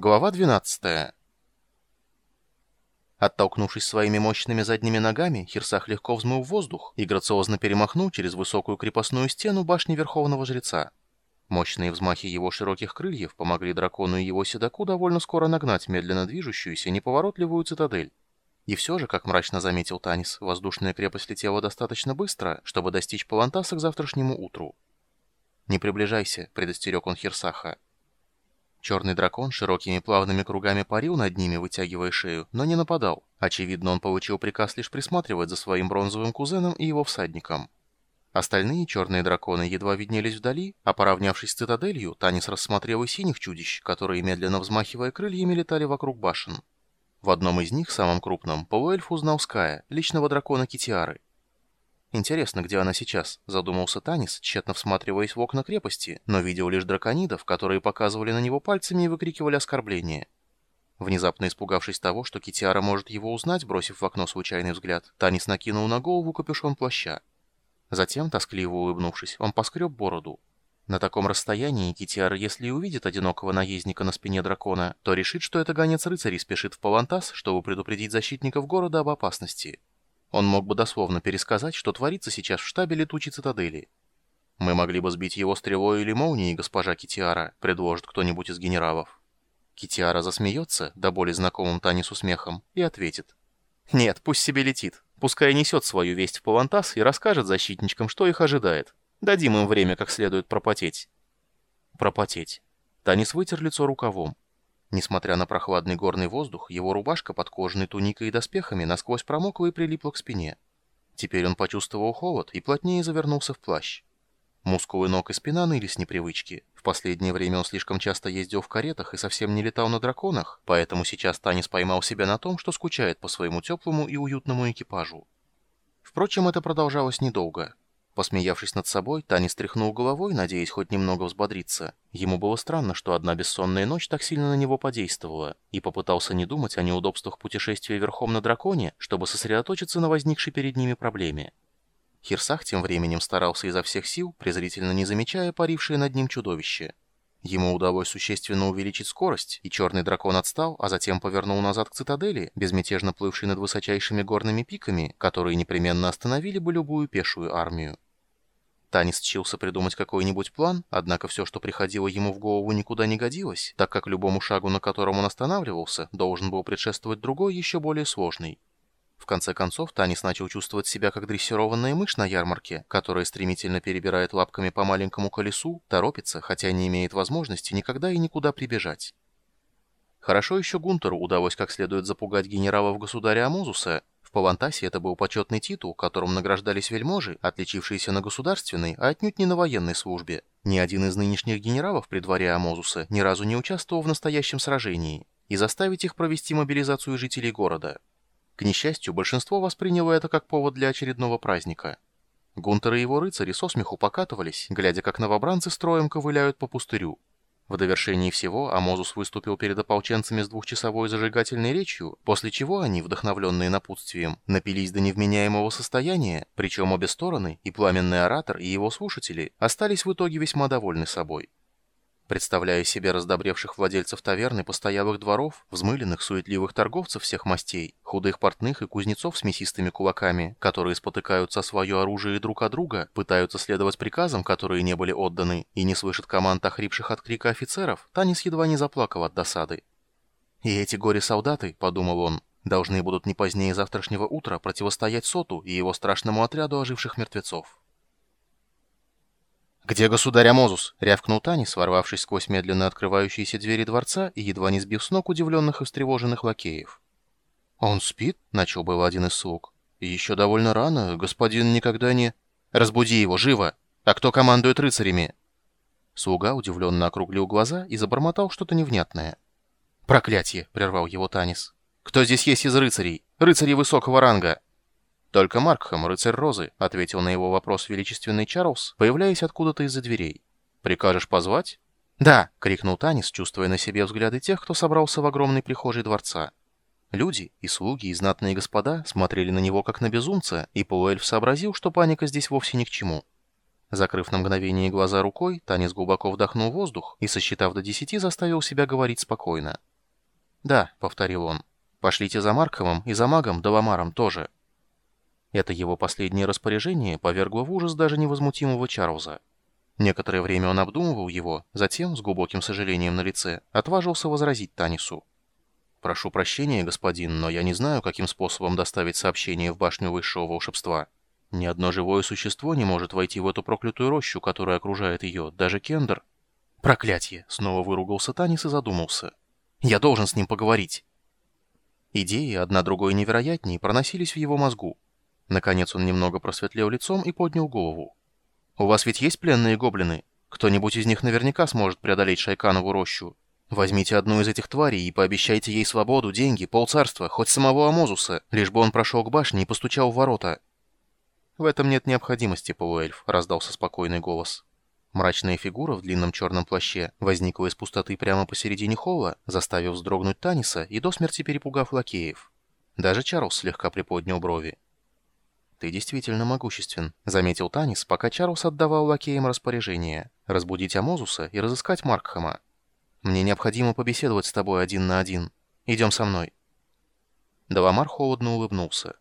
Глава 12. Оттолкнувшись своими мощными задними ногами, Хирсах легко взмыл в воздух и грациозно перемахнул через высокую крепостную стену башни Верховного Жреца. Мощные взмахи его широких крыльев помогли дракону и его седаку довольно скоро нагнать медленно движущуюся неповоротливую цитадель. И все же, как мрачно заметил Танис, воздушная крепость летела достаточно быстро, чтобы достичь Палантаса к завтрашнему утру. «Не приближайся», — предостерег он Хирсаха. Черный дракон широкими плавными кругами парил над ними, вытягивая шею, но не нападал. Очевидно, он получил приказ лишь присматривать за своим бронзовым кузеном и его всадником. Остальные черные драконы едва виднелись вдали, а поравнявшись с цитаделью, Танис рассмотрел и синих чудищ, которые, медленно взмахивая крыльями, летали вокруг башен. В одном из них, самом крупном, полуэльф узнал Ская, личного дракона Китиары. «Интересно, где она сейчас?» – задумался Танис, тщетно всматриваясь в окна крепости, но видел лишь драконидов, которые показывали на него пальцами и выкрикивали оскорбления. Внезапно испугавшись того, что Китиара может его узнать, бросив в окно случайный взгляд, Танис накинул на голову капюшон плаща. Затем, тоскливо улыбнувшись, он поскреб бороду. На таком расстоянии Китиара, если и увидит одинокого наездника на спине дракона, то решит, что это гонец рыцарей спешит в Палантас, чтобы предупредить защитников города об опасности. Он мог бы дословно пересказать, что творится сейчас в штабе летучей цитадели. Мы могли бы сбить его стрелой или молнией, госпожа Китиара, предложит кто-нибудь из генералов. Китиара засмеется, до боли знакомым Танису смехом, и ответит. Нет, пусть себе летит. Пускай несет свою весть в Палантас и расскажет защитничкам, что их ожидает. Дадим им время как следует пропотеть. Пропотеть. Танис вытер лицо рукавом. Несмотря на прохладный горный воздух, его рубашка под кожаной туникой и доспехами насквозь промокла и прилипла к спине. Теперь он почувствовал холод и плотнее завернулся в плащ. Мускулы ног и спина ныли с непривычки. В последнее время он слишком часто ездил в каретах и совсем не летал на драконах, поэтому сейчас Танис поймал себя на том, что скучает по своему теплому и уютному экипажу. Впрочем, это продолжалось недолго. Посмеявшись над собой, Танис тряхнул головой, надеясь хоть немного взбодриться. Ему было странно, что одна бессонная ночь так сильно на него подействовала, и попытался не думать о неудобствах путешествия верхом на драконе, чтобы сосредоточиться на возникшей перед ними проблеме. Хирсах тем временем старался изо всех сил, презрительно не замечая парившее над ним чудовище. Ему удалось существенно увеличить скорость, и черный дракон отстал, а затем повернул назад к цитадели, безмятежно плывшей над высочайшими горными пиками, которые непременно остановили бы любую пешую армию. Танис чился придумать какой-нибудь план, однако все, что приходило ему в голову, никуда не годилось, так как любому шагу, на котором он останавливался, должен был предшествовать другой, еще более сложный. В конце концов, Танис начал чувствовать себя как дрессированная мышь на ярмарке, которая стремительно перебирает лапками по маленькому колесу, торопится, хотя не имеет возможности никогда и никуда прибежать. Хорошо еще Гунтеру удалось как следует запугать генералов государя Амузуса, в Павантасе это был почетный титул, которым награждались вельможи, отличившиеся на государственной, а отнюдь не на военной службе. Ни один из нынешних генералов при дворе Амозуса ни разу не участвовал в настоящем сражении, и заставить их провести мобилизацию жителей города. К несчастью, большинство восприняло это как повод для очередного праздника. Гунтер и его рыцари со смеху покатывались, глядя, как новобранцы строем ковыляют по пустырю. В довершении всего Амозус выступил перед ополченцами с двухчасовой зажигательной речью, после чего они, вдохновленные напутствием, напились до невменяемого состояния, причем обе стороны, и пламенный оратор, и его слушатели, остались в итоге весьма довольны собой. Представляя себе раздобревших владельцев таверны постоялых дворов, взмыленных суетливых торговцев всех мастей, худых портных и кузнецов с мясистыми кулаками, которые спотыкаются о свое оружие друг от друга, пытаются следовать приказам, которые не были отданы, и не слышат команд охрипших от крика офицеров, Танис едва не заплакал от досады. «И эти горе-солдаты», — подумал он, — «должны будут не позднее завтрашнего утра противостоять Соту и его страшному отряду оживших мертвецов». «Где государь Амозус?» — рявкнул Танис, ворвавшись сквозь медленно открывающиеся двери дворца и едва не сбив с ног удивленных и встревоженных лакеев. «Он спит?» — начал был один из слуг. «Еще довольно рано. Господин никогда не...» «Разбуди его, живо! А кто командует рыцарями?» Слуга удивленно округлил глаза и забормотал что-то невнятное. «Проклятье!» — прервал его Танис. «Кто здесь есть из рыцарей? Рыцари высокого ранга!» «Только Маркхэм, рыцарь Розы», — ответил на его вопрос величественный Чарльз, появляясь откуда-то из-за дверей. «Прикажешь позвать?» «Да!» — крикнул Танис, чувствуя на себе взгляды тех, кто собрался в огромной прихожей дворца. Люди, и слуги, и знатные господа смотрели на него как на безумца, и полуэльф сообразил, что паника здесь вовсе ни к чему. Закрыв на мгновение глаза рукой, Танис глубоко вдохнул воздух и, сосчитав до десяти, заставил себя говорить спокойно. «Да», — повторил он, — «пошлите за Марковым и за магом Даламаром тоже». Это его последнее распоряжение повергло в ужас даже невозмутимого Чарльза. Некоторое время он обдумывал его, затем, с глубоким сожалением на лице, отважился возразить Танису. «Прошу прощения, господин, но я не знаю, каким способом доставить сообщение в башню высшего волшебства». Ни одно живое существо не может войти в эту проклятую рощу, которая окружает ее, даже Кендер. Проклятье! Снова выругался Танис и задумался. Я должен с ним поговорить. Идеи, одна другой невероятней, проносились в его мозгу. Наконец он немного просветлел лицом и поднял голову. «У вас ведь есть пленные гоблины? Кто-нибудь из них наверняка сможет преодолеть Шайканову рощу. Возьмите одну из этих тварей и пообещайте ей свободу, деньги, полцарства, хоть самого Амозуса, лишь бы он прошел к башне и постучал в ворота». «В этом нет необходимости, полуэльф», — раздался спокойный голос. Мрачная фигура в длинном черном плаще возникла из пустоты прямо посередине холла, заставив вздрогнуть Таниса и до смерти перепугав лакеев. Даже Чарльз слегка приподнял брови. «Ты действительно могуществен», — заметил Танис, пока Чарльз отдавал лакеям распоряжение — разбудить Амозуса и разыскать Маркхама. «Мне необходимо побеседовать с тобой один на один. Идем со мной». Даламар холодно улыбнулся.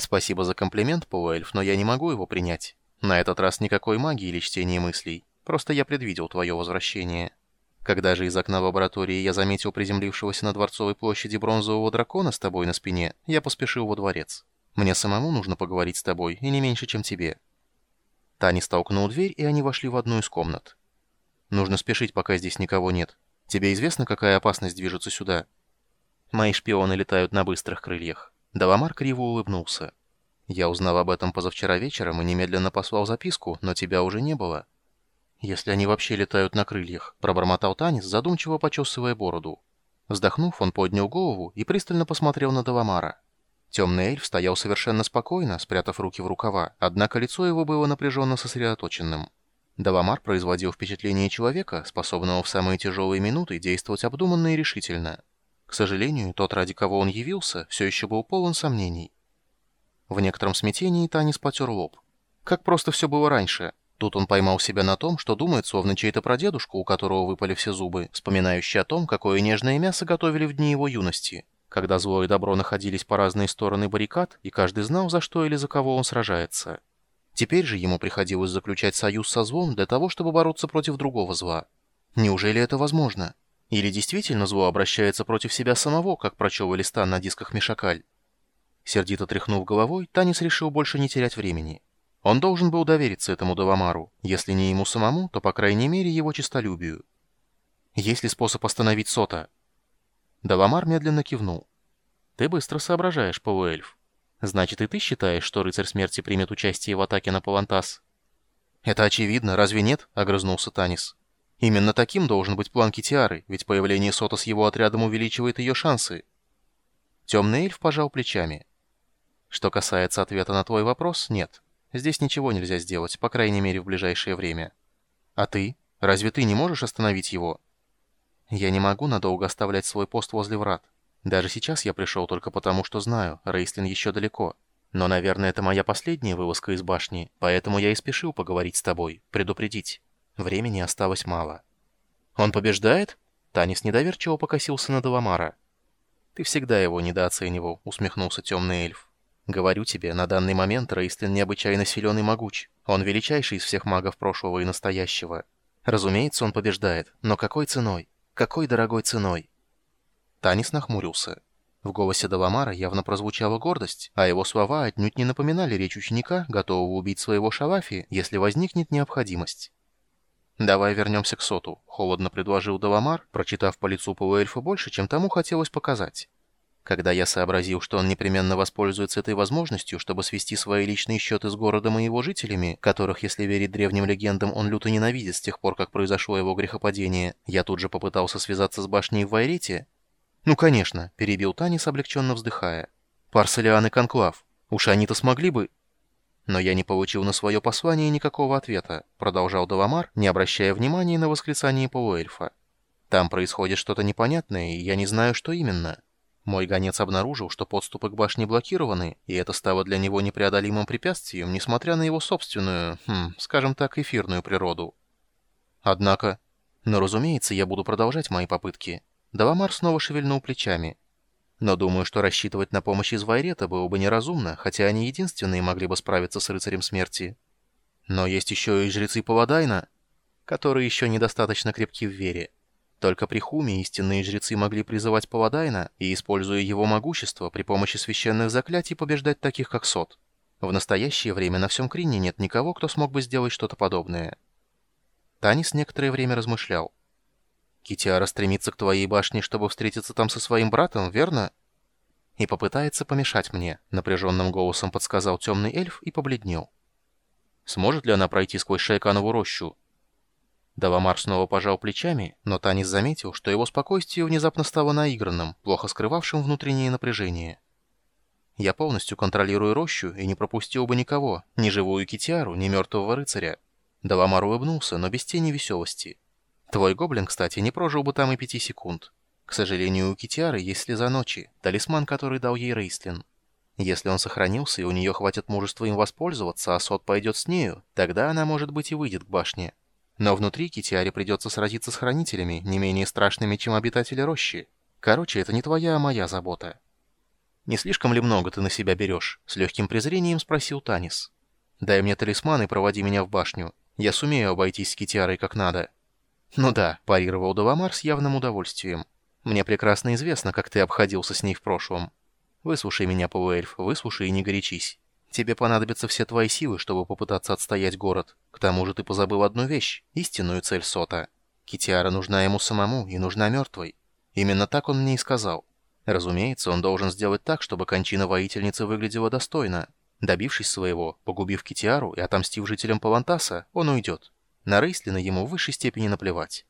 Спасибо за комплимент, полуэльф, но я не могу его принять. На этот раз никакой магии или чтения мыслей. Просто я предвидел твое возвращение. Когда же из окна лаборатории я заметил приземлившегося на Дворцовой площади бронзового дракона с тобой на спине, я поспешил во дворец. Мне самому нужно поговорить с тобой, и не меньше, чем тебе». Тани столкнул дверь, и они вошли в одну из комнат. «Нужно спешить, пока здесь никого нет. Тебе известно, какая опасность движется сюда?» «Мои шпионы летают на быстрых крыльях». Даламар криво улыбнулся. «Я узнал об этом позавчера вечером и немедленно послал записку, но тебя уже не было». «Если они вообще летают на крыльях», — пробормотал Танис, задумчиво почесывая бороду. Вздохнув, он поднял голову и пристально посмотрел на Даламара. Темный эльф стоял совершенно спокойно, спрятав руки в рукава, однако лицо его было напряженно сосредоточенным. Даламар производил впечатление человека, способного в самые тяжелые минуты действовать обдуманно и решительно. К сожалению, тот, ради кого он явился, все еще был полон сомнений. В некотором смятении Танис потер лоб. Как просто все было раньше. Тут он поймал себя на том, что думает, словно чей-то прадедушка, у которого выпали все зубы, вспоминающий о том, какое нежное мясо готовили в дни его юности, когда зло и добро находились по разные стороны баррикад, и каждый знал, за что или за кого он сражается. Теперь же ему приходилось заключать союз со злом для того, чтобы бороться против другого зла. Неужели это возможно? Или действительно зло обращается против себя самого, как прочел Элистан на дисках Мишакаль? Сердито тряхнув головой, Танис решил больше не терять времени. Он должен был довериться этому Давамару, если не ему самому, то, по крайней мере, его честолюбию. Есть ли способ остановить Сота? Давамар медленно кивнул. «Ты быстро соображаешь, полуэльф. Значит, и ты считаешь, что рыцарь смерти примет участие в атаке на Палантас?» «Это очевидно, разве нет?» — огрызнулся Танис. Именно таким должен быть план Китиары, ведь появление Сота с его отрядом увеличивает ее шансы. Темный эльф пожал плечами. Что касается ответа на твой вопрос, нет. Здесь ничего нельзя сделать, по крайней мере в ближайшее время. А ты? Разве ты не можешь остановить его? Я не могу надолго оставлять свой пост возле врат. Даже сейчас я пришел только потому, что знаю, Рейслин еще далеко. Но, наверное, это моя последняя вылазка из башни, поэтому я и спешил поговорить с тобой, предупредить. Времени осталось мало. «Он побеждает?» Танис недоверчиво покосился на Даламара. «Ты всегда его недооценивал», — усмехнулся темный эльф. «Говорю тебе, на данный момент Рейстлин необычайно силен и могуч. Он величайший из всех магов прошлого и настоящего. Разумеется, он побеждает, но какой ценой? Какой дорогой ценой?» Танис нахмурился. В голосе Даламара явно прозвучала гордость, а его слова отнюдь не напоминали речь ученика, готового убить своего Шалафи, если возникнет необходимость. «Давай вернемся к Соту», — холодно предложил Даламар, прочитав по лицу полуэльфа больше, чем тому хотелось показать. Когда я сообразил, что он непременно воспользуется этой возможностью, чтобы свести свои личные счеты с городом и его жителями, которых, если верить древним легендам, он люто ненавидит с тех пор, как произошло его грехопадение, я тут же попытался связаться с башней в Вайрете. «Ну, конечно», — перебил Танис, облегченно вздыхая. «Парселиан и Конклав. Уж они-то смогли бы...» «Но я не получил на свое послание никакого ответа», — продолжал Даламар, не обращая внимания на восклицание полуэльфа. «Там происходит что-то непонятное, и я не знаю, что именно. Мой гонец обнаружил, что подступы к башне блокированы, и это стало для него непреодолимым препятствием, несмотря на его собственную, хм, скажем так, эфирную природу. Однако... Но, разумеется, я буду продолжать мои попытки. Давамар снова шевельнул плечами. Но думаю, что рассчитывать на помощь из Вайрета было бы неразумно, хотя они единственные могли бы справиться с рыцарем смерти. Но есть еще и жрецы Паладайна, которые еще недостаточно крепки в вере. Только при Хуме истинные жрецы могли призывать Паладайна и, используя его могущество, при помощи священных заклятий побеждать таких, как Сот. В настоящее время на всем Крине нет никого, кто смог бы сделать что-то подобное. Танис некоторое время размышлял. «Китиара стремится к твоей башне, чтобы встретиться там со своим братом, верно?» «И попытается помешать мне», — напряженным голосом подсказал темный эльф и побледнел. «Сможет ли она пройти сквозь Шайканову рощу?» Давамар снова пожал плечами, но Танис заметил, что его спокойствие внезапно стало наигранным, плохо скрывавшим внутреннее напряжение. «Я полностью контролирую рощу и не пропустил бы никого, ни живую китиару, ни мертвого рыцаря». Давамар улыбнулся, но без тени веселости. «Твой гоблин, кстати, не прожил бы там и пяти секунд. К сожалению, у китиары есть слеза ночи, талисман, который дал ей Рейстлин. Если он сохранился и у нее хватит мужества им воспользоваться, а Сот пойдет с нею, тогда она, может быть, и выйдет к башне». Но внутри Китиаре придется сразиться с хранителями, не менее страшными, чем обитатели рощи. Короче, это не твоя, а моя забота. «Не слишком ли много ты на себя берешь?» — с легким презрением спросил Танис. «Дай мне талисман и проводи меня в башню. Я сумею обойтись с Китиарой как надо». «Ну да», — парировал Давамар с явным удовольствием. «Мне прекрасно известно, как ты обходился с ней в прошлом. Выслушай меня, полуэльф, выслушай и не горячись. Тебе понадобятся все твои силы, чтобы попытаться отстоять город. К тому же ты позабыл одну вещь, истинную цель Сота. Китиара нужна ему самому и нужна мертвой. Именно так он мне и сказал. Разумеется, он должен сделать так, чтобы кончина воительницы выглядела достойно. Добившись своего, погубив Китиару и отомстив жителям Палантаса, он уйдет. На Рейслина ему в высшей степени наплевать.